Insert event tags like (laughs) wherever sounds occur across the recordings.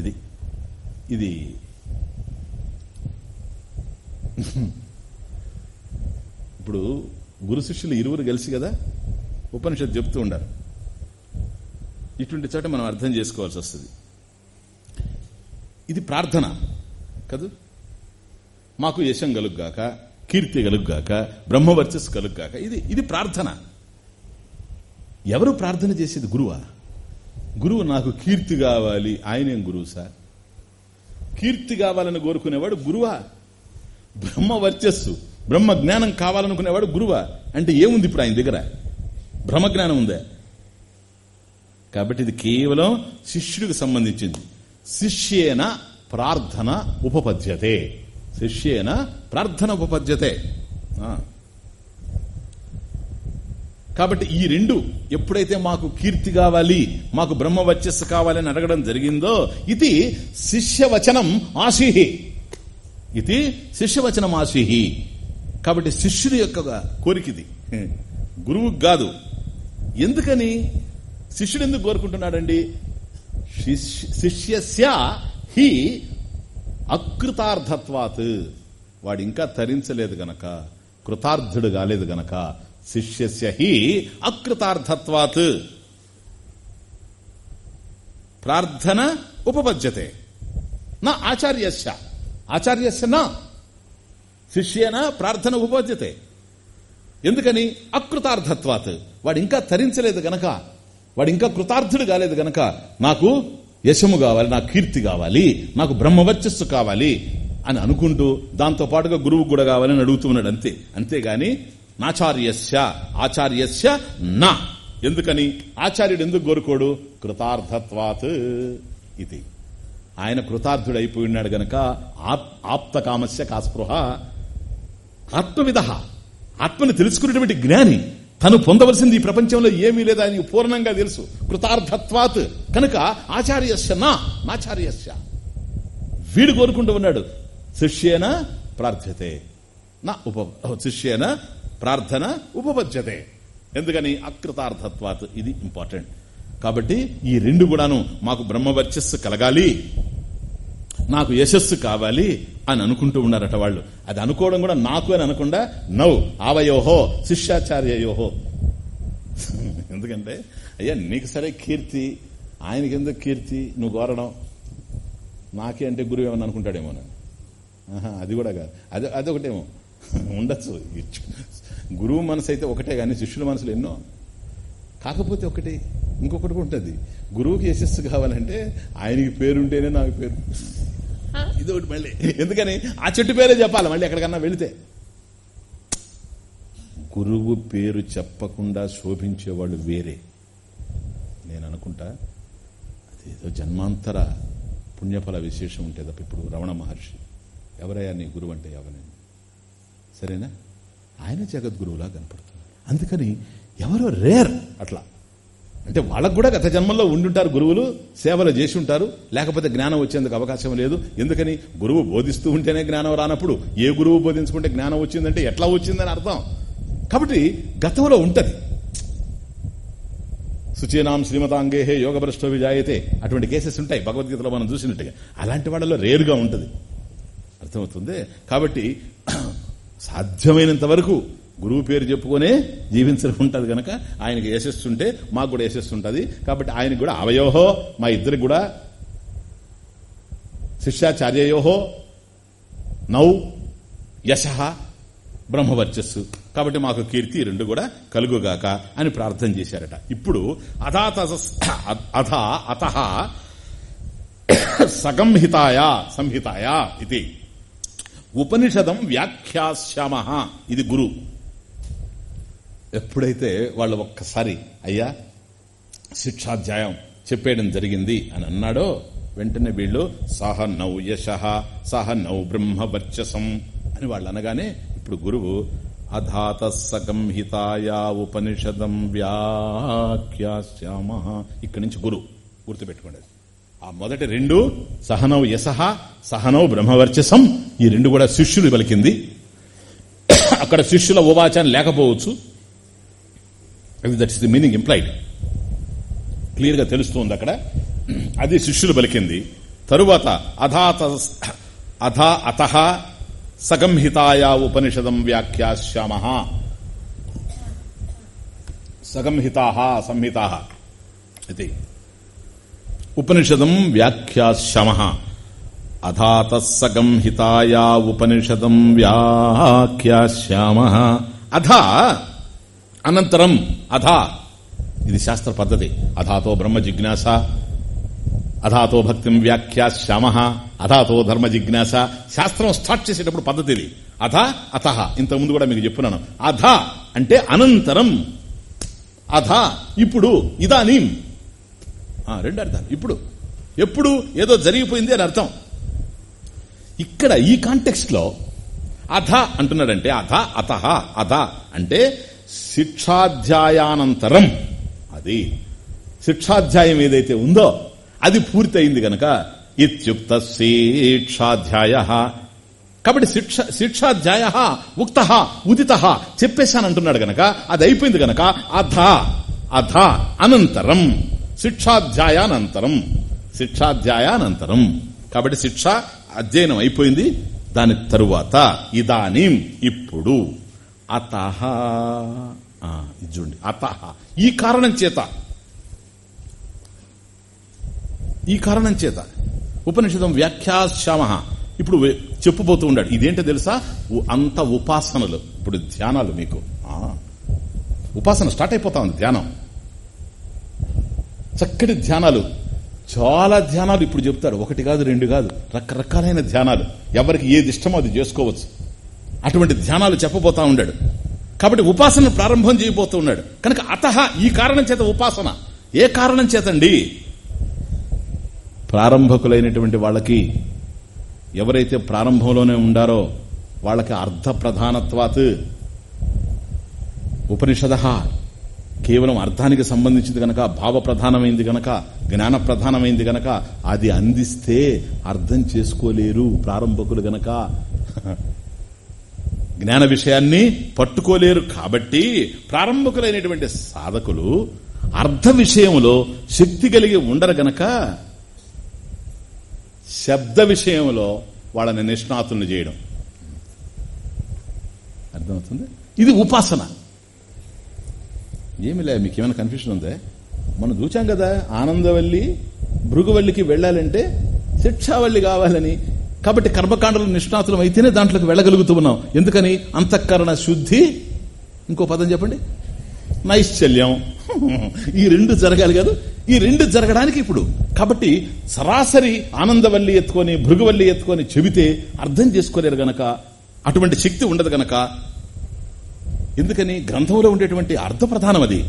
ఇది ఇది. ఇప్పుడు గురు శిష్యులు ఇరువురు కలిసి కదా ఉపనిషత్తు చెప్తూ ఉండారు ఇటువంటి చోట మనం అర్థం చేసుకోవాల్సి వస్తుంది. ఇది ప్రార్థన కదూ? మాకు యశం కలుగ్గాక కీర్తి కలుగ్గాక బ్రహ్మవర్చస్సు కలుగ్గాక ఇది ఇది ప్రార్థన. ఎవరు ప్రార్థన చేసేది గురువా? గురువు నాకు కీర్తి కావాలి ఆయనేం గురువు సార్. కీర్తి కావాలని కోరుకునేవాడు గురువా. బ్రహ్మ వర్చస్సు బ్రహ్మ జ్ఞానం కావాలనుకునేవాడు గురువా. అంటే ఏముంది ఇప్పుడు ఆయన దగ్గర? బ్రహ్మజ్ఞానం ఉందా? కాబట్టి ఇది కేవలం శిష్యుడికి సంబంధించింది. శిష్యేన ప్రార్థన ఉపపద్యతే. శిష్యేన ప్రార్థన ఉపపద్యతే. ఆ. కాబట్టి ఈ రెండు ఎప్పుడైతే మాకు కీర్తి కావాలి మాకు బ్రహ్మ వచ్చస్సు కావాలని అడగడం జరిగిందో ఇది శిష్యవచనం ఆశీహి. ఇది శిష్యవచనం ఆశిహి. కాబట్టి శిష్యుడి యొక్క కోరికది గురువుకు కాదు. ఎందుకని? శిష్యుడు ఎందుకు కోరుకుంటున్నాడండి? శిష్య- శిష్యస్య హి అకృతార్థత్వాత్. వాడు ఇంకా తరించలేదు గనక కృతార్థుడు కాలేదు గనక శిష్యస్య హి అకృతార్థత్వాత్. ప్రార్థన ఉపపద్యతే. నా ఆచార్యస్య. ఆచార్యస్య నా. శిష్యేన ప్రార్థన ఉపపద్యతే. ఎందుకని? అకృతార్థత్వాత్. వాడు ఇంకా తరించలేదు గనక. వాడు ఇంకా కృతార్థుడు కాలేదు గనక. నాకు యశము కావాలి నాకు కీర్తి కావాలి నాకు బ్రహ్మవర్చస్సు కావాలి అని అనుకుంటూ దాంతో పాటుగా గురువు కూడా కావాలని అడుగుతూ ఉన్నాడు అంతే అంతేగాని నాచార్యస్య ఆచార్యస్య నా. ఎందుకని? ఆచార్యుడు ఎందుకు కోరుకోడు? కృతార్థత్వాత్ ఇది. ఆయన కృతార్థుడు అయిపోయి ఉన్నాడు గనక ఆప్- ఆప్తకామస్య కాస్పృహ. ఆత్మవిధ ఆత్మని తెలుసుకున్నటువంటి జ్ఞాని తను పొందవలసింది ఈ ప్రపంచంలో ఏమీ లేదు ఆయనకు పూర్ణంగా తెలుసు. కృతార్థత్వాత్. కనుక ఆచార్యస్య నా నాచార్యస్య. వీడు కోరుకుంటూ ఉన్నాడు శిష్యేన ప్రార్థ్యతే నా ఉప శిష్యేన ప్రార్థన ఉపపద్యతే. ఎందుకని? అకృతార్థత్వాత్. ఇది ఇంపార్టెంట్. కాబట్టి ఈ రెండు కూడాను మాకు బ్రహ్మవర్చస్సు కలగాలి నాకు యశస్సు కావాలి అని అనుకుంటూ ఉన్నారట వాళ్ళు. అది అనుకోవడం కూడా నాకు అని అనకుండా నౌ ఆవయోహో శిష్యాచార్యయోహో. ఎందుకంటే అయ్యా నీకు సరే కీర్తి ఆయనకి ఎందుకు కీర్తి? నువ్వు కోరడం నాకే అంటే గురువు ఏమని అనుకుంటాడేమో ఆహా, అది కూడా కాదు. అది అదొకటేమో. ఉండొచ్చు. గురువు మనసు అయితే ఒకటే కానీ శిష్యుల మనసులు ఎన్నో. కాకపోతే ఒకటి ఇంకొకటి ఉంటుంది. గురువుకి యశస్సు కావాలంటే ఆయనకి పేరుంటేనే నాకు పేరు. ఇది ఒకటి మళ్ళీ. ఎందుకని? ఆ చెట్టు పేరే చెప్పాలి మళ్ళీ ఎక్కడికన్నా వెళితే. గురువు పేరు చెప్పకుండా శోభించేవాళ్ళు వేరే. నేను అనుకుంటా అదేదో జన్మాంతర పుణ్యఫల విశేషం ఉంటే తప్ప ఇప్పుడు రమణ మహర్షి. ఎవరయ్యా నీ గురువు అంటే ఎవరైనా? సరేనా? ఆయన జగద్గురువులా కనపడుతున్నారు అందుకని ఎవరో రేర్ అట్లా. అంటే వాళ్ళకు కూడా గత జన్మల్లో ఉండుంటారు గురువులు సేవలు చేసి ఉంటారు లేకపోతే జ్ఞానం వచ్చేందుకు అవకాశం లేదు. ఎందుకని? గురువు బోధిస్తూ ఉంటేనే జ్ఞానం రానప్పుడు ఏ గురువు బోధించుకుంటే జ్ఞానం వచ్చిందంటే ఎట్లా వచ్చిందని అర్థం? కాబట్టి గతంలో ఉంటది. సుచీనాం శ్రీమతాంగేహే యోగ భ్రష్టో విజాయతే అటువంటి కేసెస్ ఉంటాయి భగవద్గీతలో మనం చూసినట్టుగా. అలాంటి వాళ్ళలో రేరుగా ఉంటది. అర్థమవుతుంది? కాబట్టి సాధ్యమైనంత వరకు గురువు పేరు చెప్పుకునే జీవించడం ఉంటుంది కనుక ఆయనకి యశస్సుంటే మాకు కూడా యశస్సుంటుంది. కాబట్టి ఆయనకు కూడా అవయోహో మా ఇద్దరికి కూడా శిష్యాచార్యయోహో నౌ యశ బ్రహ్మవర్చస్సు. కాబట్టి మాకు కీర్తి రెండు కూడా కలుగుగాక అని ప్రార్థన చేశారట. ఇప్పుడు అథాత అథ అత సగంహితాయా సంహితాయా ఇది. ఉపనిషదం వ్యాఖ్యాశ్యామ. ఇది గురు. ఎప్పుడైతే వాళ్ళు ఒక్కసారి అయ్యా శిక్షాధ్యాయం చెప్పేయడం జరిగింది అని అన్నాడో వెంటనే వీళ్ళు సహ నౌ యశ సహ నౌ బ్రహ్మ అని వాళ్ళు అనగానే ఇప్పుడు గురువు అధాత సగంహితాయా ఉపనిషదం వ్యాఖ్యాశ్యామ. ఇక్కడి నుంచి గురు గుర్తుపెట్టుకోండి ఆ మొదటి రెండు సహనవు యసహ సహనవు బ్రహ్మవర్చసం ఈ రెండు కూడా శిష్యులు పలికింది. అక్కడ శిష్యుల ఉవాచన లేకపోవచ్చు. That is the meaning employed క్లియర్గా తెలుస్తుంది అక్కడ. అది శిష్యులు పలికింది. తరువాత అధాత అధా అత సగంహితాయా ఉపనిషదం వ్యాఖ్యాశ్యామ. సగంహితా సంహితా ఇది. ఉపనిషదం వ్యాఖ్యాశ్యమ అధాత సగంహితాయా ఉపనిషదం వ్యాఖ్యాశ్యామ అధ అనంతరం అధ. ఇది శాస్త్ర పద్ధతి. అధాతో బ్రహ్మ జిజ్ఞాస. అధాతో భక్తిం వ్యాఖ్యాశ్యామ అధాతో ధర్మ జిజ్ఞాస. శాస్త్రం స్టార్ట్ చేసేటప్పుడు పద్ధతి ఇది. అథ అథ ఇంతకుముందు కూడా మీకు చెప్పున్నాను. అధ అంటే అనంతరం. అధ ఇప్పుడు ఇదానీం. రెండు అర్థాలు. ఇప్పుడు. ఎప్పుడు ఏదో జరిగిపోయింది అని అర్థం. ఇక్కడ ఈ కాంటెక్స్ట్లో అధ అంటున్నాడంటే అధ అతహ అధ అంటే శిక్షాధ్యాయానంతరం. అది శిక్షాధ్యాయం ఏదైతే ఉందో అది పూర్తి అయింది గనక ఇత్యుక్త శిక్షాధ్యాయ. కాబట్టి శిక్ష శిక్షాధ్యాయ ఉక్త ఉదిత చెప్పేశానంటున్నాడు గనక అది అయిపోయింది గనక అధ అధ అనంతరం. శిక్షాధ్యాయానంతరం. శిక్షాధ్యాయానంతరం. కాబట్టి శిక్ష అధ్యయనం అయిపోయింది. దాని తరువాత ఇదానీ ఇప్పుడు అతహ చూడండి. అతహ ఈ కారణం చేత. ఈ కారణం చేత. ఉపనిషదం వ్యాఖ్యాశ్యామ. ఇప్పుడు చెప్పుబోతూ ఉన్నాడు ఇదేంటో తెలుసా? అంత ఉపాసనలు. ఇప్పుడు ధ్యానాలు మీకు. ఆ. ఉపాసన స్టార్ట్ అయిపోతా ఉంది. ధ్యానం. చక్కటి ధ్యానాలు. చాలా ధ్యానాలు ఇప్పుడు చెప్తారు. ఒకటి కాదు రెండు కాదు. రకరకాలైన ధ్యానాలు. ఎవరికి ఏది ఇష్టమో అది చేసుకోవచ్చు. అటువంటి ధ్యానాలు చెప్పబోతా ఉన్నాడు. కాబట్టి ఉపాసన ప్రారంభం చేయబోతూ ఉన్నాడు. కనుక అత ఈ కారణం చేత ఉపాసన. ఏ కారణం చేతండి? ప్రారంభకులైనటువంటి వాళ్ళకి ఎవరైతే ప్రారంభంలోనే ఉండారో వాళ్ళకి అర్ధ ప్రధానత్వాత్ ఉపనిషద కేవలం అర్థానికి సంబంధించింది గనక భావ ప్రధానమైంది గనక జ్ఞాన ప్రధానమైంది గనక అది అందిస్తే అర్థం చేసుకోలేరు ప్రారంభకులు గనక. (laughs) జ్ఞాన విషయాన్ని పట్టుకోలేరు కాబట్టి ప్రారంభకులైనటువంటి సాధకులు అర్థ విషయంలో శక్తి కలిగి ఉండరు గనక. శబ్ద విషయంలో వాళ్ళని నిష్ణాతులను చేయడం. అర్థమవుతుంది? ఇది ఉపాసన. ఏమిలే మీకు ఏమైనా కన్ఫ్యూషన్ ఉందే? మనం చూచాం కదా ఆనందవల్లి భృగువల్లికి వెళ్ళాలంటే శిక్షావల్లి కావాలని. కాబట్టి కర్మకాండలు నిష్ణాతులం అయితేనే దాంట్లోకి వెళ్ళగలుగుతూ ఉన్నాం. ఎందుకని? అంతఃకరణ శుద్ధి. ఇంకో పదం చెప్పండి. నైశ్చల్యం. ఈ రెండు జరగాలి కాదు. ఈ రెండు జరగడానికి ఇప్పుడు. కాబట్టి సరాసరి ఆనందవల్లి ఎత్తుకొని భృగువల్లి ఎత్తుకొని చెబితే అర్థం చేసుకోలేరు గనక అటువంటి శక్తి ఉండదు గనక ఎందుకని గ్రంథంలో ఉండేటువంటి అర్థ ప్రధానం అది.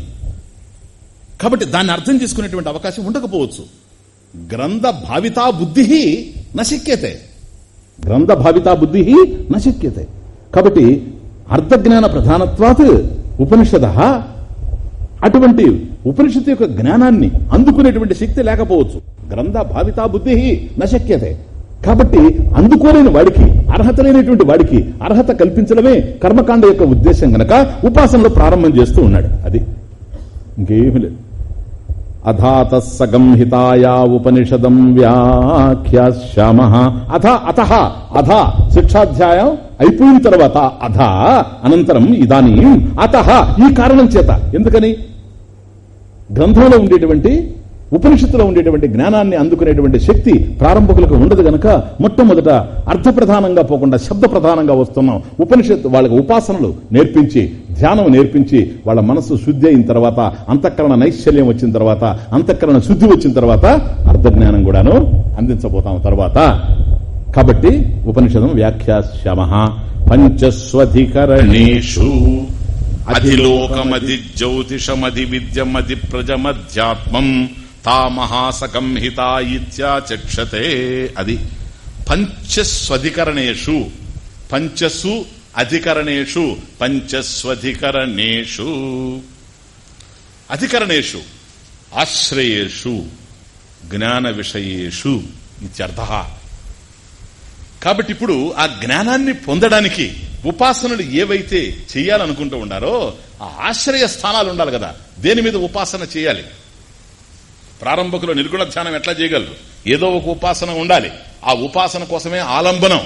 కాబట్టి దాన్ని అర్థం చేసుకునేటువంటి అవకాశం ఉండకపోవచ్చు. గ్రంథ భావితా బుద్ధి నశక్యతే. గ్రంథ భావితా బుద్ధి నశక్యతే. కాబట్టి అర్థజ్ఞాన ప్రధానత్వాత్ ఉపనిషద. అటువంటి ఉపనిషత్తు యొక్క జ్ఞానాన్ని అందుకునేటువంటి శక్తి లేకపోవచ్చు. గ్రంథ భావితా బుద్ధి నశక్యతే. కాబట్టి అందుకోలేని వాడికి అర్హత లేనటువంటి వాడికి అర్హత కల్పించడమే కర్మకాండ యొక్క ఉద్దేశం గనక ఉపాసనలో ప్రారంభం చేస్తూ ఉన్నాడు. అది ఇంకేమీ లేదు. అథాత సగంహితాయా ఉపనిషదం వ్యాఖ్యామ అథ అత అథ శిక్షాధ్యాయం అయిపోయిన తర్వాత అథ అనంతరం ఇదానీ అత ఈ కారణం చేత. ఎందుకని? గ్రంథంలో ఉండేటువంటి ఉపనిషత్తులో ఉండేటువంటి జ్ఞానాన్ని అందుకునేటువంటి శక్తి ప్రారంభకులకు ఉండదు గనక మొట్టమొదట అర్థ ప్రధానంగా పోకుండా శబ్ద ప్రధానంగా వస్తున్నాం. ఉపనిషత్తు వాళ్ళకి ఉపాసనలు నేర్పించి ధ్యానం నేర్పించి వాళ్ళ మనస్సు శుద్ధి అయిన తర్వాత అంతఃకరణ నైశ్చల్యం వచ్చిన తర్వాత అంతఃకరణ శుద్ధి వచ్చిన తర్వాత అర్థ జ్ఞానం కూడాను అందించబోతాం తర్వాత. కాబట్టి ఉపనిషదం వ్యాఖ్యాశ్యామ పంచస్వధికరణేషు. అధిలోకమది జ్యోతిషమది విద్యమది ప్రజమధ్యాత్మం తా మహాసకంహిత అది. పంచస్వధికరణేషు పంచసు అధికరణేషు పంచస్వధికరణేషు. అధికరణేషు ఆశ్రయేషు జ్ఞాన విషయేషు ఇత్యర్థ. కాబట్టి ఇప్పుడు ఆ జ్ఞానాన్ని పొందడానికి ఉపాసనలు ఏవైతే చేయాలనుకుంటూ ఉండారో ఆ ఆశ్రయ స్థానాలు ఉండాలి కదా. దేని మీద ఉపాసన చేయాలి? ప్రారంభకులు నిర్గుణ ధ్యానం ఎట్లా చేయగలరు? ఏదో ఒక ఉపాసన ఉండాలి. ఆ ఉపాసన కోసమే ఆలంబనం.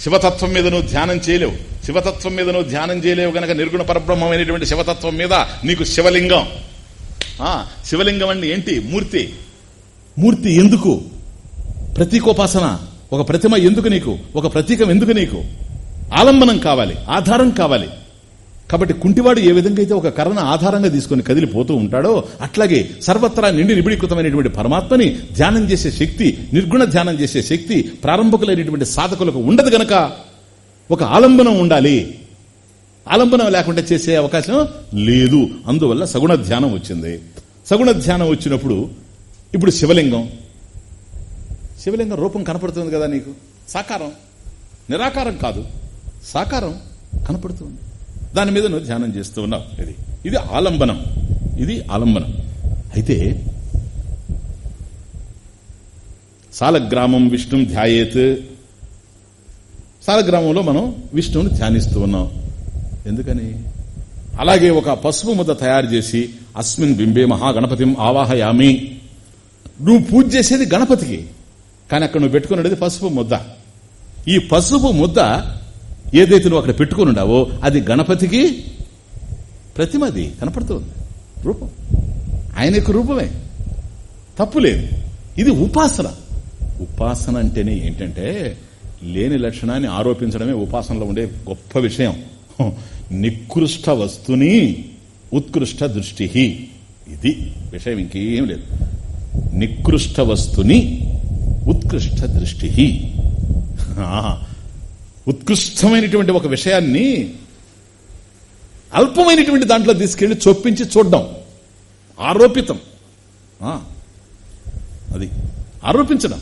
శివతత్వం మీద నువ్వు ధ్యానం చేయలేవు. శివతత్వం మీద నువ్వు ధ్యానం చేయలేవు గనక నిర్గుణ పరబ్రహ్మమైనటువంటి శివతత్వం మీద నీకు శివలింగం. ఆ శివలింగం అండి ఏంటి? మూర్తి. మూర్తి ఎందుకు? ప్రతీకోపాసన. ఒక ప్రతిమ ఎందుకు నీకు? ఒక ప్రతీకం ఎందుకు నీకు? ఆలంబనం కావాలి ఆధారం కావాలి. కాబట్టి కుంటివాడు ఏ విధంగా అయితే ఒక కర్రను ఆధారంగా తీసుకుని కదిలిపోతూ ఉంటాడో అట్లాగే సర్వత్రా నిండి నిబిడీకృతమైనటువంటి పరమాత్మని ధ్యానం చేసే శక్తి నిర్గుణ ధ్యానం చేసే శక్తి ప్రారంభకులైనటువంటి సాధకులకు ఉండదు గనక. ఒక ఆలంబనం ఉండాలి. ఆలంబనం లేకుండా చేసే అవకాశం లేదు. అందువల్ల సగుణ ధ్యానం వచ్చింది. సగుణ ధ్యానం వచ్చినప్పుడు ఇప్పుడు శివలింగం. శివలింగం రూపం కనపడుతుంది కదా నీకు? సాకారం. నిరాకారం కాదు. సాకారం కనపడుతుంది. దాని మీద నువ్వు ధ్యానం చేస్తూ ఉన్నావు. ఇది ఇది ఆలంబనం. ఇది ఆలంబనం. అయితే సాలగ్రామం విష్ణుం ధ్యాయేత్. సాలగ్రామంలో మనం విష్ణువుని ధ్యానిస్తూ ఉన్నాం. ఎందుకని? అలాగే ఒక పసుపు ముద్ద తయారు చేసి అస్మిన్ బింబే మహాగణపతిం ఆవాహయామి. నువ్వు పూజ చేసేది గణపతికి. కానీ అక్కడ నువ్వు పెట్టుకున్నది పసుపు ముద్ద. ఈ పసుపు ముద్ద ఏదైతే నువ్వు అక్కడ పెట్టుకుని ఉండావో అది గణపతికి ప్రతిమది కనపడుతుంది. రూపం. ఆయన యొక్క రూపమే. తప్పు లేదు. ఇది ఉపాసన. ఉపాసన అంటేనే ఏంటంటే లేని లక్షణాన్ని ఆరోపించడమే ఉపాసనలో ఉండే గొప్ప విషయం. నికృష్ట వస్తుని ఉత్కృష్ట దృష్టి ఇది విషయం ఇంకేం లేదు. నికృష్ట వస్తుని ఉత్కృష్ట దృష్టి ఉత్కృష్టమైనటువంటి ఒక విషయాన్ని అల్పమైనటువంటి దాంట్లో తీసుకెళ్ళి చొప్పించి చూడడం. ఆరోపితం. ఆ, అది ఆరోపించడం.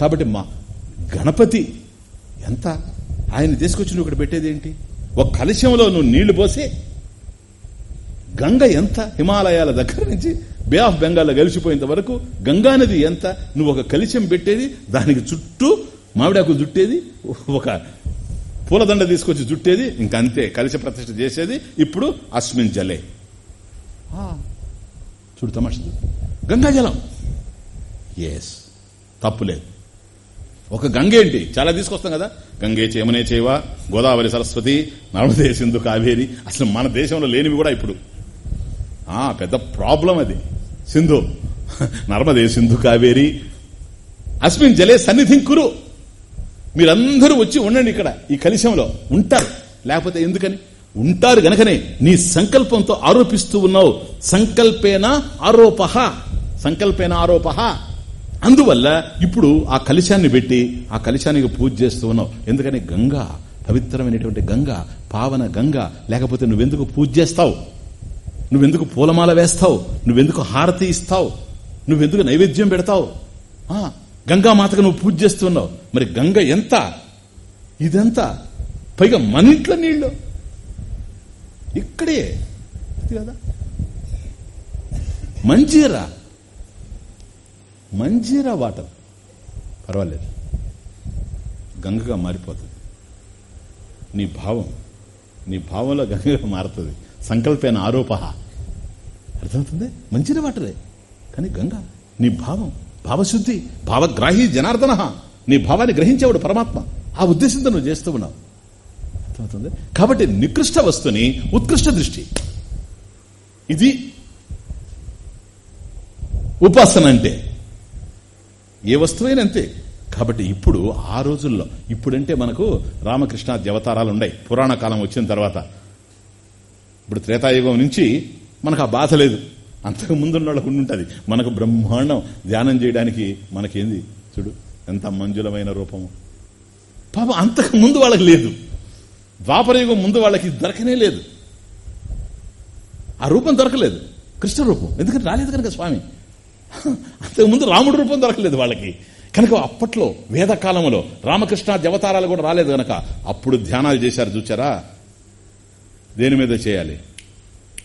కాబట్టి మా గణపతి ఎంత ఆయన తీసుకొచ్చి నువ్వు ఇక్కడ పెట్టేది ఏంటి? ఒక కలశంలో నువ్వు నీళ్ళు పోసి గంగ ఎంత హిమాలయాల దగ్గర నుంచి బే ఆఫ్ బెంగాల్లో కలిసిపోయేంత వరకు గంగా నది ఎంత? నువ్వు ఒక కలిశం పెట్టేది దానికి చుట్టూ మామిడాకు జుట్టేది ఒక పూలదండ తీసుకొచ్చి జుట్టేది ఇంకంతే కలిసి ప్రతిష్ఠ చేసేది. ఇప్పుడు అస్మిన్ జలే. ఆ, చూడు తమాష. గంగాజలం ఎస్ తప్పులేదు ఒక గంగ ఏంటి? చాలా తీసుకొస్తాం కదా. గంగే చేమనే చేవా గోదావరి సరస్వతి నర్మదే సింధు కావేరి. అసలు మన దేశంలో లేనివి కూడా ఇప్పుడు. ఆ పెద్ద ప్రాబ్లం అది. సింధు. నర్మదే సింధు కావేరి. అస్మిన్ జలే సన్నిధిం కురు మీరందరూ వచ్చి ఉండండి ఇక్కడ. ఈ కలిశంలో ఉంటారు. లేకపోతే ఎందుకని? ఉంటారు గనకనే. నీ సంకల్పంతో ఆరోపిస్తూ ఉన్నావు. సంకల్పేన ఆరోప సంకల్పేన ఆరోప అందువల్ల ఇప్పుడు ఆ కలిశాన్ని పెట్టి ఆ కలిశానికి పూజ చేస్తూ ఉన్నావు. ఎందుకని? గంగా పవిత్రమైనటువంటి గంగా పావన గంగా. లేకపోతే నువ్వెందుకు పూజ చేస్తావు? నువ్వెందుకు పూలమాల వేస్తావు? నువ్వెందుకు హారతి ఇస్తావు? నువ్వెందుకు నైవేద్యం పెడతావు? ఆ, గంగామాతకు నువ్వు పూజ చేస్తున్నావు. మరి గంగ ఎంత? ఇదెంత? పైగా మన ఇంట్లో నీళ్ళు. ఇక్కడే. కదా. మంజీరా. మంజీరా వాటర్. పర్వాలేదు. గంగగా మారిపోతుంది. నీ భావం. నీ భావంలో గంగగా మారుతుంది. సంకల్పైన ఆరోప అర్థమవుతుంది? మంచిగా వాటరే. కానీ గంగ నీ భావం. భావశుద్ధి భావగ్రాహి జనార్దన. నీ భావాన్ని గ్రహించేవాడు పరమాత్మ. ఆ ఉద్దేశంతో నువ్వు చేస్తూ ఉన్నావు. అర్థమవుతుంది? కాబట్టి నికృష్ట వస్తుని ఉత్కృష్ట దృష్టి. ఇది ఉపాసన అంటే. ఏ వస్తువైనా అంతే. కాబట్టి ఇప్పుడు ఆ రోజుల్లో ఇప్పుడంటే మనకు రామకృష్ణ దేవతారాలు ఉన్నాయి పురాణ కాలం వచ్చిన తర్వాత. ఇప్పుడు త్రేతాయుగం నుంచి మనకు ఆ బాధ లేదు. అంతకు ముందున్న వాళ్ళకు ఉండుంటది మనకు బ్రహ్మాండం ధ్యానం చేయడానికి మనకేంది? చూడు ఎంత మంజులమైన రూపము. పాపం అంతకు ముందు వాళ్ళకి లేదు. ద్వాపరయుగం ముందు వాళ్ళకి దొరకనే లేదు. ఆ రూపం దొరకలేదు. కృష్ణ రూపం. ఎందుకంటే రాలేదు కనుక స్వామి. అంతకు ముందు రాముడి రూపం దొరకలేదు వాళ్ళకి. కనుక అప్పట్లో వేదకాలంలో రామకృష్ణ దేవతారాలు కూడా రాలేదు కనుక అప్పుడు ధ్యానాలు చేశారు చూచారా? దేని మీద చేయాలి?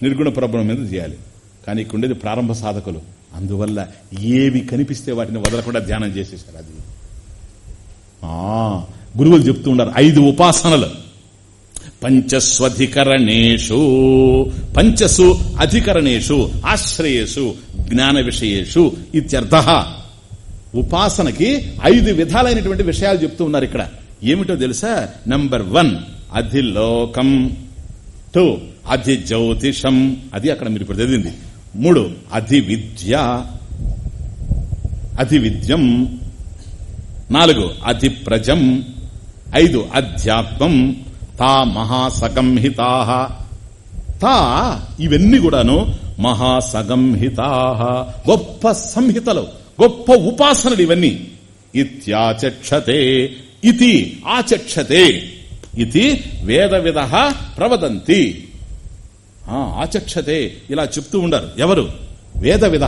నిర్గుణ ప్రబ్రహ్మ మీద చేయాలి. కానీ ఇక్కడ ఉండేది ప్రారంభ సాధకులు. అందువల్ల ఏవి కనిపిస్తే వాటిని వదలకుండా ధ్యానం చేసేసారు అది. ఆ, గురువులు చెప్తూ ఉన్నారు ఐదు ఉపాసనలు. పంచస్వధికరణేషు పంచసు అధికరణేషు ఆశ్రయేషు జ్ఞాన విషయేషు ఇత్యర్థ. ఉపాసనకి ఐదు విధాలైనటువంటి విషయాలు చెప్తూ ఉన్నారు ఇక్కడ. ఏమిటో తెలుసా? Number one అధిలోకం. టూ అధి జ్యోతిషం అది అక్కడ మీరు ఇప్పుడు చదివింది మూడు. అధి విద్య అధి విద్యం నాలుగు. అధి ప్రజం ఐదు. అధ్యాత్మం. తా మహాసగంహితా. తా ఇవన్నీ కూడాను మహాసగంహితా. గొప్ప సంహితలు గొప్ప ఉపాసనలు ఇవన్నీ. ఇత్యాచక్షతే. ఇది ఆచక్షతే. ఇది వేద విధ ప్రవదంతి. ఆచక్షతే ఇలా చెప్తూ ఉండరు. ఎవరు? వేద విధ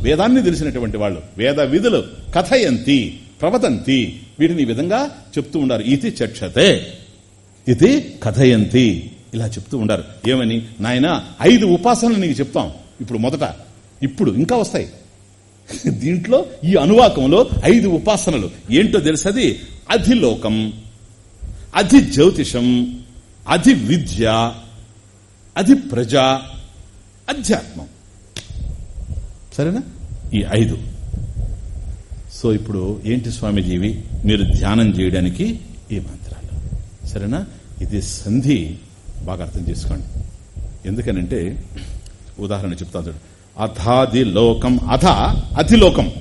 వేదాన్ని తెలిసినటువంటి వాళ్ళు. వేద విధులు కథయంతి ప్రవదంతి. వీటిని ఈ విధంగా చెప్తూ ఉండారు. ఇది చక్షతే. ఇది కథయంతి. ఇలా చెప్తూ ఉండారు. ఏమని? నాయన ఐదు ఉపాసనలు నీకు చెప్తాం. ఇప్పుడు మొదట ఇప్పుడు ఇంకా వస్తాయి. (laughs) దీంట్లో ఈ అనువాకంలో ఐదు ఉపాసనలు. ఏంటో తెలుసది? అధిలోకం అధి జ్యోతిషం అధి విద్య అది ప్రజ అధ్యాత్మం. సరేనా? ఈ ఐదు. సో ఇప్పుడు ఏంటి స్వామిజీవి? మీరు ధ్యానం చేయడానికి ఈ మంత్రాలు. సరేనా? ఇది సంధి బాగా అర్థం చేసుకోండి. ఎందుకనంటే ఉదాహరణ చెప్తాను చూడు. అథాది లోకం అథ అధిలోకం.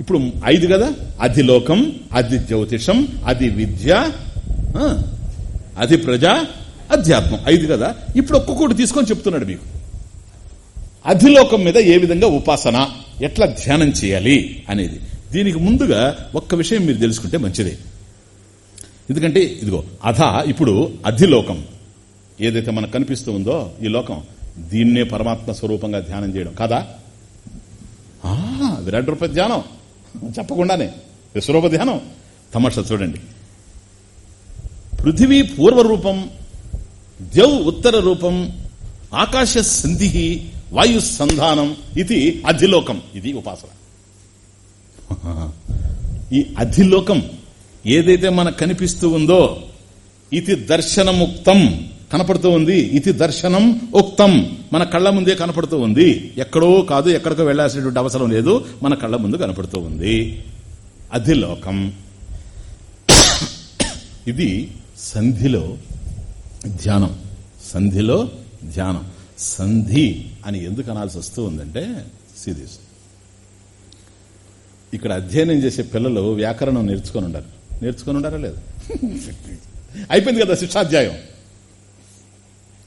ఇప్పుడు ఐదు కదా? అధిలోకం అది జ్యోతిషం అది విద్య అది ప్రజ అధ్యాత్మం. ఐదు కదా? ఇప్పుడు ఒక్కొక్కటి తీసుకొని చెప్తున్నాడు మీకు. అధిలోకం మీద ఏ విధంగా ఉపాసన ఎట్లా ధ్యానం చేయాలి అనేది. దీనికి ముందుగా ఒక్క విషయం మీరు తెలుసుకుంటే మంచిదే. ఎందుకంటే ఇదిగో అధ ఇప్పుడు అధిలోకం. ఏదైతే మనకు కనిపిస్తూ ఉందో ఈ లోకం దీన్నే పరమాత్మ స్వరూపంగా ధ్యానం చేయడం. కదా? విరాట్ రూప ధ్యానం. చెప్పకుండానే. విశ్వరూప ధ్యానం. తమాషా చూడండి. పృథివీ పూర్వరూపం ద్యౌ ఉత్తర రూపం ఆకాశ సంధి వాయు సంధానం ఇది అధిలోకం. ఇది ఉపాసన. ఈ అధిలోకం ఏదైతే మనకు కనిపిస్తూ ఉందో ఇది దర్శనముక్తం కనపడుతూ ఉంది. ఇది దర్శనం ఉక్తం మన కళ్ళ ముందే కనపడుతూ ఉంది. ఎక్కడో కాదు ఎక్కడికో వెళ్ళాల్సినటువంటి అవసరం లేదు. మన కళ్ళ ముందు కనపడుతూ ఉంది. అధిలోకం. ఇది సంధిలో ధ్యానం. సంధిలో ధ్యానం. సంధి అని ఎందుకు అనాల్సి వస్తూ ఉందంటే సిరీస్ ఇక్కడ అధ్యయనం చేసే పిల్లలు వ్యాకరణం నేర్చుకొని ఉండరు నేర్చుకొని ఉండారా లేదు? (laughs) అయిపోయింది కదా శిక్షాధ్యాయం.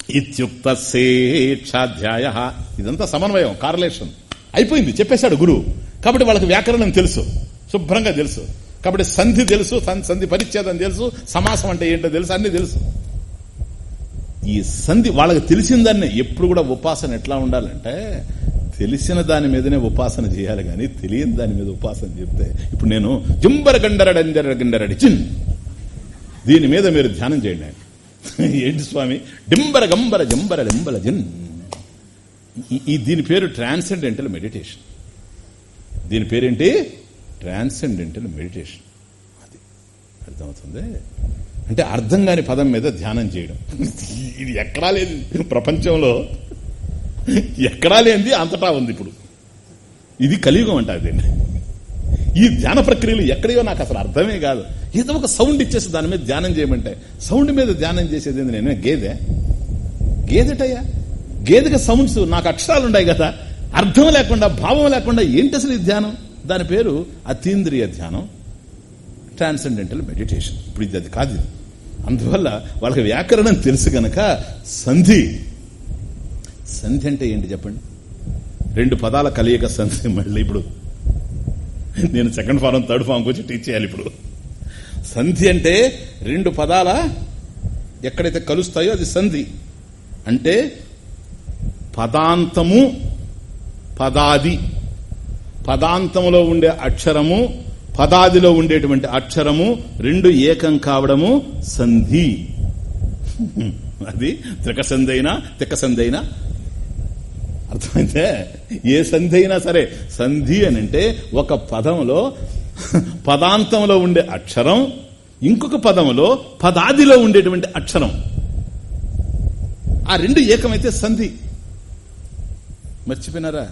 ఇత్యుక్త శిక్షాధ్యాయ ఇదంతా సమన్వయం కార్లేషన్. అయిపోయింది చెప్పేశాడు గురువు. కాబట్టి వాళ్ళకి వ్యాకరణం తెలుసు శుభ్రంగా తెలుసు. కాబట్టి సంధి తెలుసు సంధి పరిచ్ఛేదం తెలుసు సమాసం అంటే ఏంటో తెలుసు అన్ని తెలుసు. ఈ సంధి వాళ్ళకి తెలిసిన దాన్ని ఎప్పుడు కూడా ఉపాసన ఎట్లా ఉండాలంటే తెలిసిన దాని మీదనే ఉపాసన చేయాలి కానీ తెలియని దాని మీద ఉపాసన చెప్తే ఇప్పుడు నేను జంబర గండరడంజర గండరడి చిన్. దీని మీద మీరు ధ్యానం చేయండి. (laughs) ఏంటి స్వామి? డింబర గంబర జంబర డింబల జిన్. ఈ దీని పేరు ట్రాన్సెండెంటల్ మెడిటేషన్. దీని పేరేంటి? Transcendental meditation. అది అర్థమవుతుంది? అంటే అర్థం కాని పదం మీద ధ్యానం చేయడం. ఇది ఎక్కడా లేదు. ప్రపంచంలో ఎక్కడా లేనిది అంతటా ఉంది ఇప్పుడు. ఇది కలియుగం అంట అదండి ఈ ధ్యాన ప్రక్రియలు ఎక్కడయో నాకు అసలు అర్థమే కాదు. ఏదో ఒక సౌండ్ ఇచ్చేసి దాని మీద ధ్యానం చేయమంటే సౌండ్ మీద ధ్యానం చేసేది నేను? గేదె? గేదెటయ్యా? గేదెకి సౌండ్స్ నాకు అక్షరాలు ఉన్నాయి కదా. అర్థం లేకుండా భావం లేకుండా ఏంటి అసలు ఈ ధ్యానం? దాని పేరు అతీంద్రియ ధ్యానం. ట్రాన్సెండెంటల్ మెడిటేషన్ ఇప్పుడు ఇది అది కాదు అందువల్ల వాళ్ళకి వ్యాకరణం తెలుసు గనక సంధి. సంధి అంటే ఏంటి చెప్పండి? రెండు పదాల కలియక సంధి మళ్ళీ ఇప్పుడు. నేను సెకండ్ ఫారం థర్డ్ ఫారం వచ్చి టీచ్ చేయాలి ఇప్పుడు. సంధి అంటే రెండు పదాల ఎక్కడైతే కలుస్తాయో అది సంధి. అంటే పదాంతము పదాది. పదాంతంలో ఉండే అక్షరము పదాదిలో ఉండేటువంటి అక్షరము రెండు ఏకం కావడము సంధి. అది త్రికసంధి అయినా తిక్కసంధి అయినా అర్థమైతే ఏ సంధి అయినా సరే సంధి అని అంటే ఒక పదంలో పదాంతంలో ఉండే అక్షరం ఇంకొక పదంలో పదాదిలో ఉండేటువంటి అక్షరం. ఆ రెండు ఏకమైతే సంధి. మర్చిపోయినారా?